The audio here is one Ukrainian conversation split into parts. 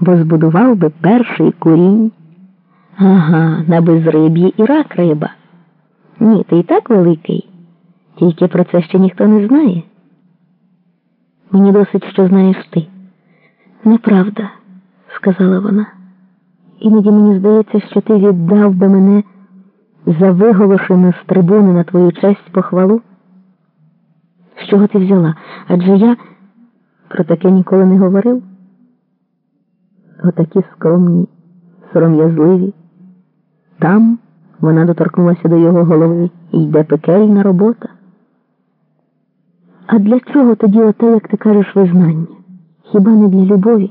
бо збудував би перший курінь. Ага, на безриб'ї і рак риба. Ні, ти і так великий, тільки про це ще ніхто не знає. Мені досить, що знаєш ти. Неправда, сказала вона. Іноді мені здається, що ти віддав би мене за виголошену з трибуни на твою честь похвалу. З чого ти взяла? Адже я про таке ніколи не говорив. Отакі скромні, сором'язливі. Там вона доторкнулася до його голови і йде пекельна робота. А для чого тоді оте, як ти кажеш, визнання? Хіба не для любові?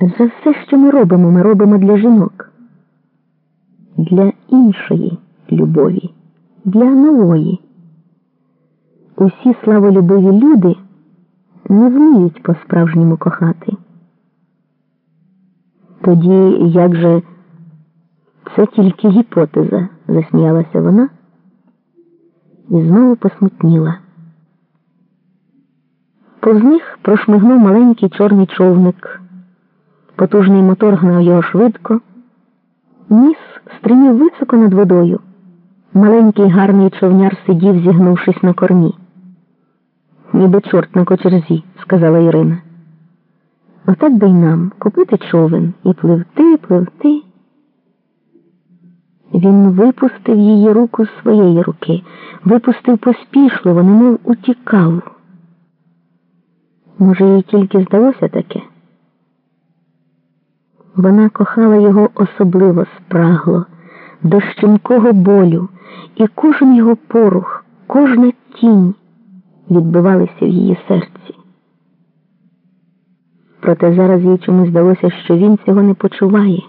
Адже все, що ми робимо, ми робимо для жінок, для іншої любові, для нової. Усі славолюбиві люди не вміють по-справжньому кохати. Тоді як же це тільки гіпотеза, засміялася вона і знову посмутніла. Повз них прошмигнув маленький чорний човник. Потужний мотор гнав його швидко. Ніс стримів високо над водою. Маленький гарний човняр сидів, зігнувшись на кормі. Ніби чорт на кочерзі, сказала Ірина. Отак би й нам купити човен і пливти, пливти. Він випустив її руку з своєї руки, випустив поспішливо, немов утікав. Може, їй тільки здалося таке? Вона кохала його особливо спрагло, до щемкого болю, і кожен його порух, кожна тінь відбивалися в її серці. Проте зараз їй чомусь здалося, що він цього не почуває,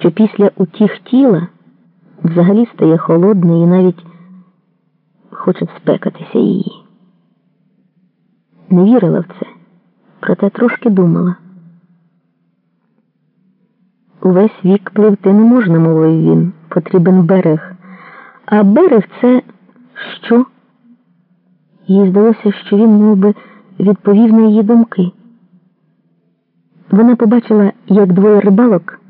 що після утіх тіла взагалі стає холодний і навіть хоче спекатися її. Не вірила в це, проте трошки думала. Увесь вік пливти не можна, мовив він, потрібен берег. А берег це що? Їй здалося, що він мов би, відповів на її думки. Вона побачила, як двоє рибалок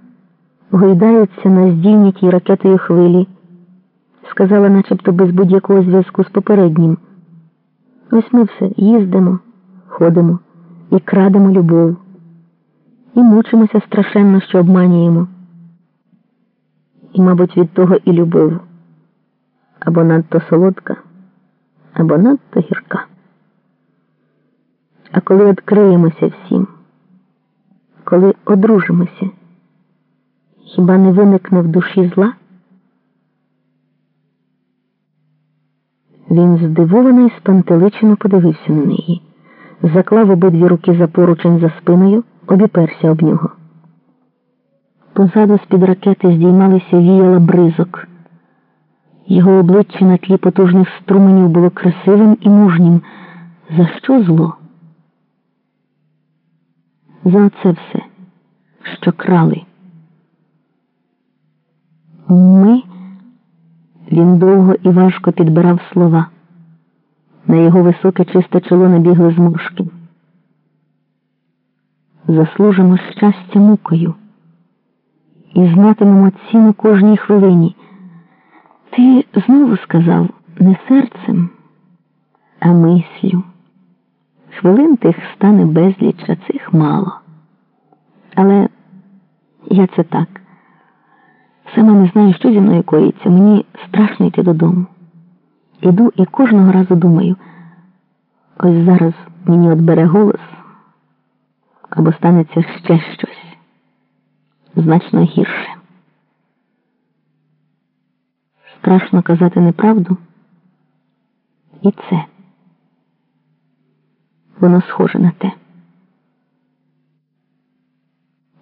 гойдаються на здійнятій ракетою хвилі, сказала, начебто без будь-якого зв'язку з попереднім. Ось ми все їздимо, ходимо і крадемо любов, і мучимося страшенно, що обманюємо. І, мабуть, від того і любов або надто солодка, або надто гірка. А коли відкриємося всім, коли одружимося, хіба не виникне в душі зла? Він здивовано і спантеличено подивився на неї, заклав обидві руки за поручень за спиною, обіперся об нього. Позаду з-під ракети здіймалися віяла бризок. Його обличчя на тлі потужних струменів було красивим і мужнім. За що зло? За оце все, що крали. Ми. Він довго і важко підбирав слова. На його високе чисте чоло набігли зморшки. Заслужимо щастя мукою і знатимемо ціну кожній хвилині. Ти знову сказав не серцем, а мислю. Хвилин тих стане безліч, а цих мало. Але я це так. Сама не знаю, що зі мною коїться. Мені страшно йти додому. Іду і кожного разу думаю, ось зараз мені отбере голос або станеться ще щось значно гірше. Страшно казати неправду. І це воно схоже на те.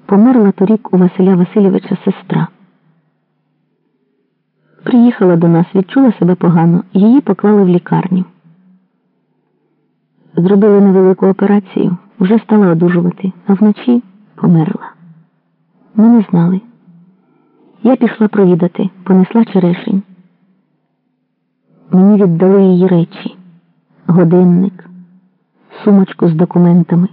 Померла торік у Василя Васильовича сестра. Приїхала до нас, відчула себе погано, її поклали в лікарню. Зробили невелику операцію, вже стала одужувати, а вночі померла. Ми не знали. Я пішла провідати, понесла черешень. Мені віддали її речі, годинник, сумочку з документами.